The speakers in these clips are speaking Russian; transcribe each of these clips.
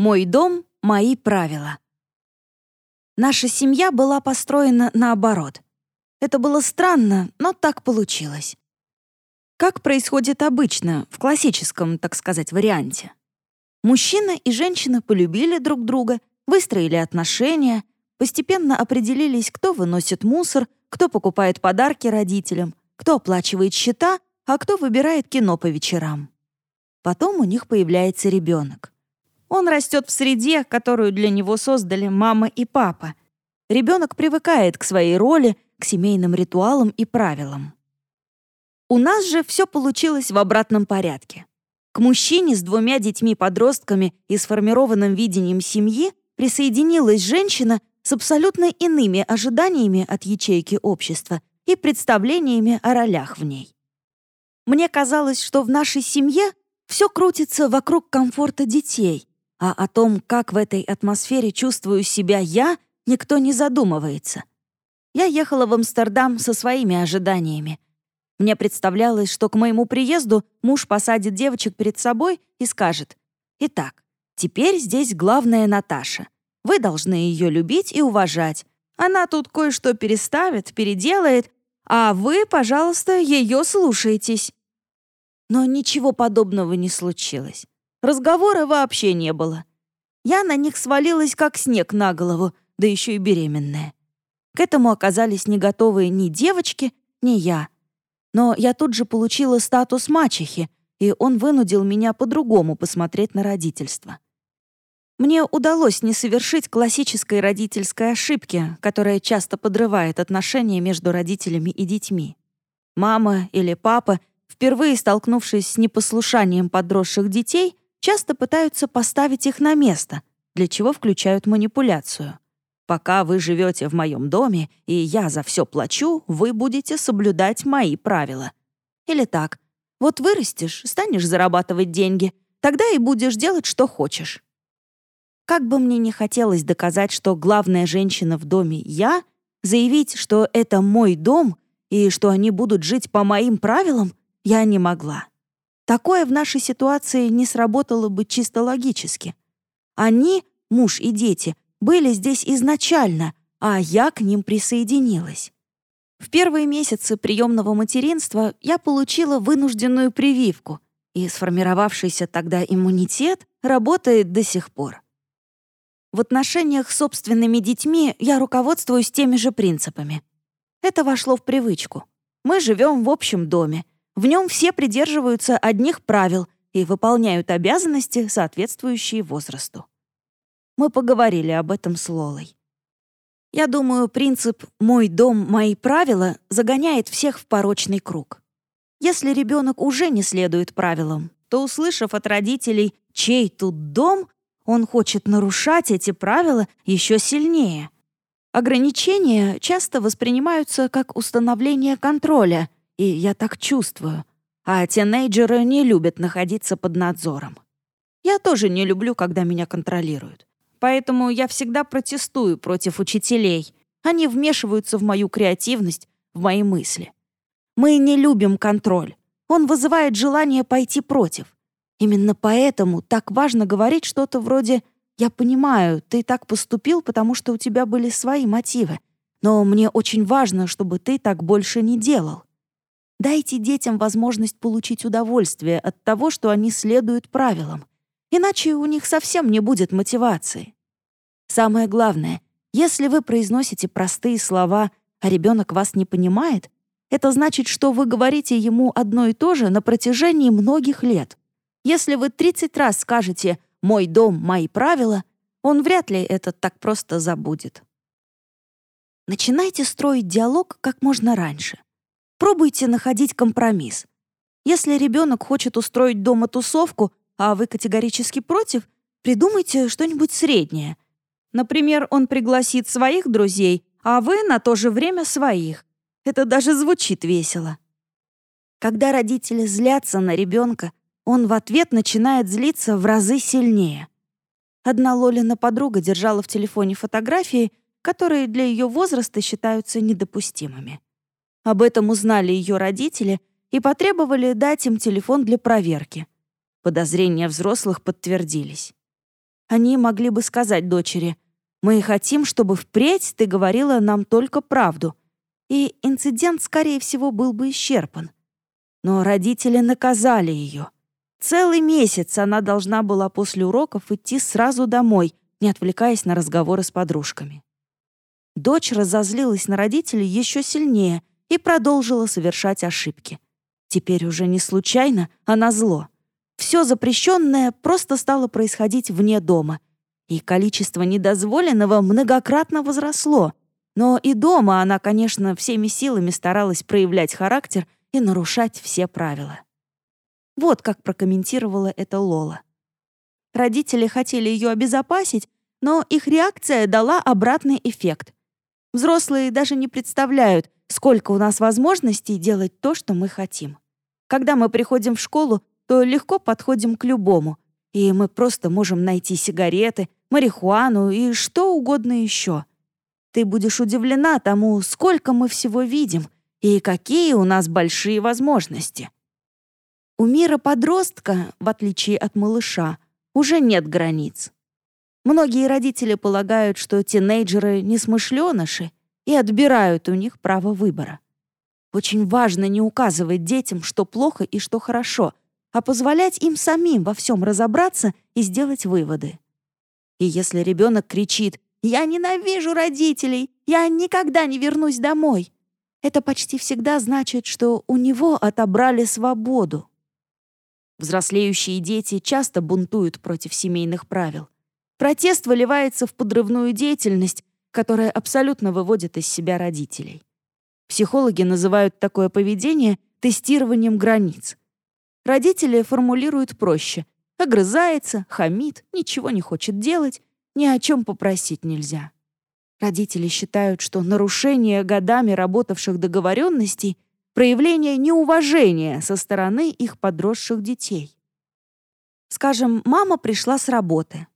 Мой дом — мои правила. Наша семья была построена наоборот. Это было странно, но так получилось. Как происходит обычно, в классическом, так сказать, варианте. Мужчина и женщина полюбили друг друга, выстроили отношения, постепенно определились, кто выносит мусор, кто покупает подарки родителям, кто оплачивает счета, а кто выбирает кино по вечерам. Потом у них появляется ребенок. Он растет в среде, которую для него создали мама и папа. Ребенок привыкает к своей роли, к семейным ритуалам и правилам. У нас же все получилось в обратном порядке. К мужчине с двумя детьми-подростками и сформированным видением семьи присоединилась женщина с абсолютно иными ожиданиями от ячейки общества и представлениями о ролях в ней. Мне казалось, что в нашей семье все крутится вокруг комфорта детей, а о том, как в этой атмосфере чувствую себя я, никто не задумывается. Я ехала в Амстердам со своими ожиданиями. Мне представлялось, что к моему приезду муж посадит девочек перед собой и скажет, «Итак, теперь здесь главная Наташа. Вы должны ее любить и уважать. Она тут кое-что переставит, переделает, а вы, пожалуйста, ее слушаетесь». Но ничего подобного не случилось. Разговора вообще не было. Я на них свалилась, как снег на голову, да еще и беременная. К этому оказались не готовые ни девочки, ни я. Но я тут же получила статус мачехи, и он вынудил меня по-другому посмотреть на родительство. Мне удалось не совершить классической родительской ошибки, которая часто подрывает отношения между родителями и детьми. Мама или папа, впервые столкнувшись с непослушанием подросших детей, часто пытаются поставить их на место, для чего включают манипуляцию. Пока вы живете в моем доме, и я за все плачу, вы будете соблюдать мои правила. Или так. Вот вырастешь, станешь зарабатывать деньги, тогда и будешь делать, что хочешь. Как бы мне не хотелось доказать, что главная женщина в доме я, заявить, что это мой дом и что они будут жить по моим правилам, я не могла. Такое в нашей ситуации не сработало бы чисто логически. Они, муж и дети, были здесь изначально, а я к ним присоединилась. В первые месяцы приемного материнства я получила вынужденную прививку, и сформировавшийся тогда иммунитет работает до сих пор. В отношениях с собственными детьми я руководствуюсь теми же принципами. Это вошло в привычку. Мы живем в общем доме. В нем все придерживаются одних правил и выполняют обязанности, соответствующие возрасту. Мы поговорили об этом с Лолой. Я думаю, принцип «мой дом, мои правила» загоняет всех в порочный круг. Если ребенок уже не следует правилам, то, услышав от родителей «чей тут дом», он хочет нарушать эти правила еще сильнее. Ограничения часто воспринимаются как установление контроля, и я так чувствую. А тинейджеры не любят находиться под надзором. Я тоже не люблю, когда меня контролируют. Поэтому я всегда протестую против учителей. Они вмешиваются в мою креативность, в мои мысли. Мы не любим контроль. Он вызывает желание пойти против. Именно поэтому так важно говорить что-то вроде «Я понимаю, ты так поступил, потому что у тебя были свои мотивы, но мне очень важно, чтобы ты так больше не делал». Дайте детям возможность получить удовольствие от того, что они следуют правилам. Иначе у них совсем не будет мотивации. Самое главное, если вы произносите простые слова, а ребенок вас не понимает, это значит, что вы говорите ему одно и то же на протяжении многих лет. Если вы 30 раз скажете «мой дом, мои правила», он вряд ли это так просто забудет. Начинайте строить диалог как можно раньше. Пробуйте находить компромисс. Если ребенок хочет устроить дома тусовку, а вы категорически против, придумайте что-нибудь среднее. Например, он пригласит своих друзей, а вы на то же время своих. Это даже звучит весело. Когда родители злятся на ребенка, он в ответ начинает злиться в разы сильнее. Одна Лолина подруга держала в телефоне фотографии, которые для ее возраста считаются недопустимыми. Об этом узнали ее родители и потребовали дать им телефон для проверки. Подозрения взрослых подтвердились. Они могли бы сказать дочери, «Мы хотим, чтобы впредь ты говорила нам только правду», и инцидент, скорее всего, был бы исчерпан. Но родители наказали ее. Целый месяц она должна была после уроков идти сразу домой, не отвлекаясь на разговоры с подружками. Дочь разозлилась на родителей еще сильнее и продолжила совершать ошибки. Теперь уже не случайно, а на зло. Все запрещенное просто стало происходить вне дома, и количество недозволенного многократно возросло. Но и дома она, конечно, всеми силами старалась проявлять характер и нарушать все правила. Вот как прокомментировала это Лола. Родители хотели ее обезопасить, но их реакция дала обратный эффект. Взрослые даже не представляют, сколько у нас возможностей делать то, что мы хотим. Когда мы приходим в школу, то легко подходим к любому, и мы просто можем найти сигареты, марихуану и что угодно еще. Ты будешь удивлена тому, сколько мы всего видим и какие у нас большие возможности. У мира подростка, в отличие от малыша, уже нет границ. Многие родители полагают, что тинейджеры несмышленыши и отбирают у них право выбора. Очень важно не указывать детям, что плохо и что хорошо, а позволять им самим во всем разобраться и сделать выводы. И если ребенок кричит «Я ненавижу родителей! Я никогда не вернусь домой!» это почти всегда значит, что у него отобрали свободу. Взрослеющие дети часто бунтуют против семейных правил. Протест выливается в подрывную деятельность, которая абсолютно выводит из себя родителей. Психологи называют такое поведение тестированием границ. Родители формулируют проще. Огрызается, хамит, ничего не хочет делать, ни о чем попросить нельзя. Родители считают, что нарушение годами работавших договоренностей — проявление неуважения со стороны их подросших детей. Скажем, мама пришла с работы.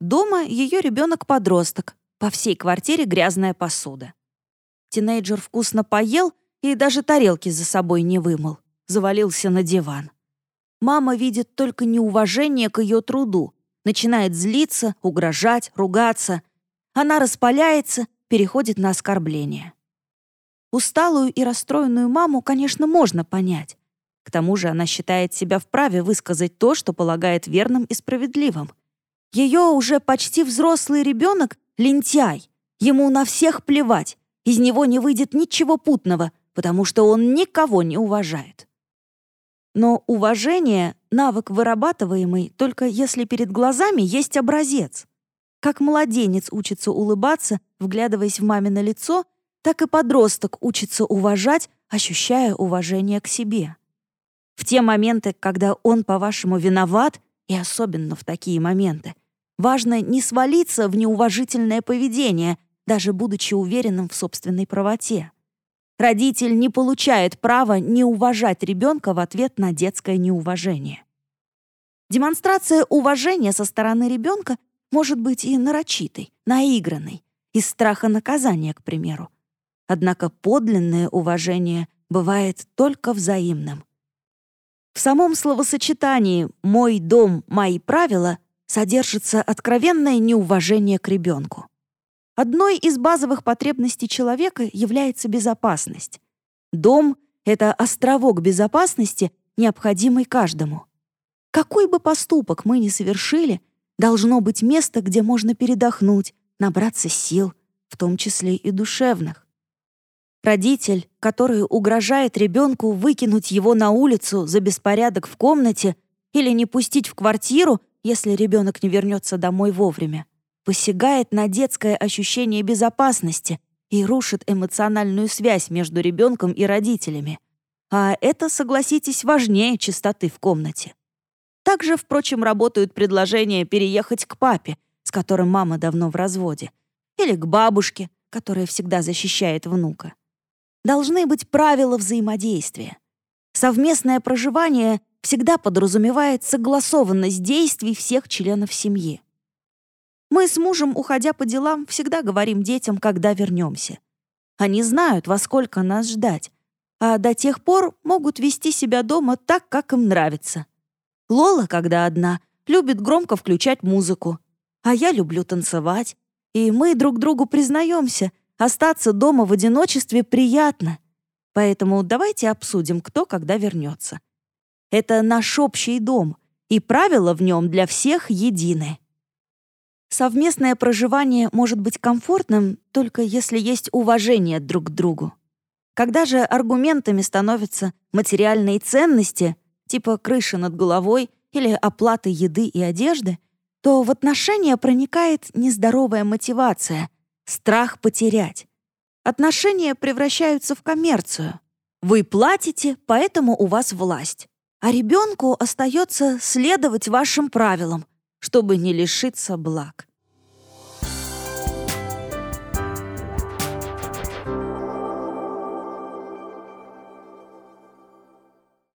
Дома ее ребенок-подросток, по всей квартире грязная посуда. Тинейджер вкусно поел и даже тарелки за собой не вымыл, завалился на диван. Мама видит только неуважение к ее труду, начинает злиться, угрожать, ругаться. Она распаляется, переходит на оскорбление. Усталую и расстроенную маму, конечно, можно понять. К тому же она считает себя вправе высказать то, что полагает верным и справедливым. Ее уже почти взрослый ребенок — лентяй. Ему на всех плевать. Из него не выйдет ничего путного, потому что он никого не уважает. Но уважение — навык вырабатываемый только если перед глазами есть образец. Как младенец учится улыбаться, вглядываясь в мамино лицо, так и подросток учится уважать, ощущая уважение к себе. В те моменты, когда он, по-вашему, виноват, и особенно в такие моменты, важно не свалиться в неуважительное поведение, даже будучи уверенным в собственной правоте. Родитель не получает права не уважать ребенка в ответ на детское неуважение. Демонстрация уважения со стороны ребенка может быть и нарочитой, наигранной, из страха наказания, к примеру. Однако подлинное уважение бывает только взаимным. В самом словосочетании «мой дом, мои правила» содержится откровенное неуважение к ребенку. Одной из базовых потребностей человека является безопасность. Дом — это островок безопасности, необходимый каждому. Какой бы поступок мы ни совершили, должно быть место, где можно передохнуть, набраться сил, в том числе и душевных. Родитель, который угрожает ребенку выкинуть его на улицу за беспорядок в комнате или не пустить в квартиру, если ребенок не вернется домой вовремя, посягает на детское ощущение безопасности и рушит эмоциональную связь между ребенком и родителями. А это, согласитесь, важнее чистоты в комнате. Также, впрочем, работают предложения переехать к папе, с которым мама давно в разводе, или к бабушке, которая всегда защищает внука должны быть правила взаимодействия. Совместное проживание всегда подразумевает согласованность действий всех членов семьи. Мы с мужем, уходя по делам, всегда говорим детям, когда вернемся. Они знают, во сколько нас ждать, а до тех пор могут вести себя дома так, как им нравится. Лола, когда одна, любит громко включать музыку, А я люблю танцевать. И мы друг другу признаемся, остаться дома в одиночестве приятно. Поэтому давайте обсудим, кто когда вернется. Это наш общий дом, и правила в нем для всех едины. Совместное проживание может быть комфортным, только если есть уважение друг к другу. Когда же аргументами становятся материальные ценности, типа крыши над головой или оплаты еды и одежды, то в отношения проникает нездоровая мотивация, страх потерять. Отношения превращаются в коммерцию. Вы платите, поэтому у вас власть. А ребенку остается следовать вашим правилам, чтобы не лишиться благ.